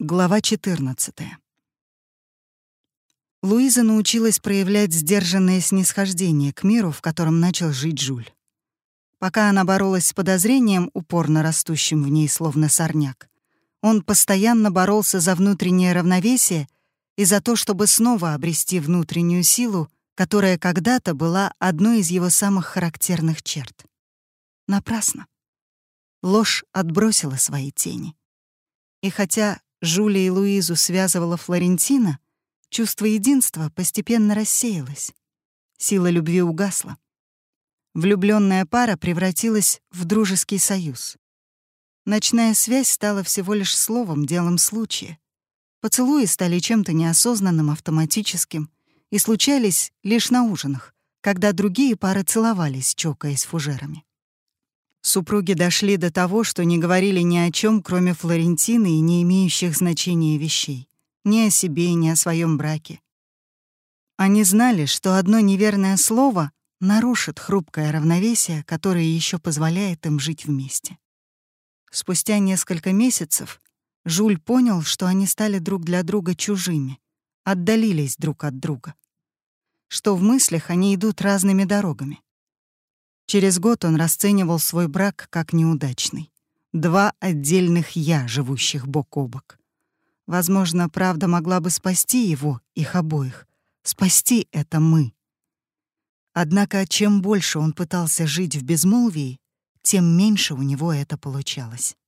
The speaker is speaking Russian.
Глава 14. Луиза научилась проявлять сдержанное снисхождение к миру, в котором начал жить Жуль. Пока она боролась с подозрением, упорно растущим в ней словно сорняк, он постоянно боролся за внутреннее равновесие и за то, чтобы снова обрести внутреннюю силу, которая когда-то была одной из его самых характерных черт. Напрасно. Ложь отбросила свои тени. И хотя Жюля и Луизу связывала Флорентина, чувство единства постепенно рассеялось. Сила любви угасла. Влюбленная пара превратилась в дружеский союз. Ночная связь стала всего лишь словом, делом случая. Поцелуи стали чем-то неосознанным, автоматическим и случались лишь на ужинах, когда другие пары целовались, чокаясь фужерами. Супруги дошли до того, что не говорили ни о чем, кроме Флорентины и не имеющих значения вещей. Ни о себе, ни о своем браке. Они знали, что одно неверное слово нарушит хрупкое равновесие, которое еще позволяет им жить вместе. Спустя несколько месяцев Жуль понял, что они стали друг для друга чужими, отдалились друг от друга, что в мыслях они идут разными дорогами. Через год он расценивал свой брак как неудачный. Два отдельных «я», живущих бок о бок. Возможно, правда могла бы спасти его, их обоих. Спасти это мы. Однако, чем больше он пытался жить в безмолвии, тем меньше у него это получалось.